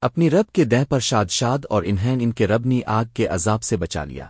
اپنی رب کے دہ پر شاد شاد اور انہیں ان کے ربنی آگ کے عذاب سے بچا لیا۔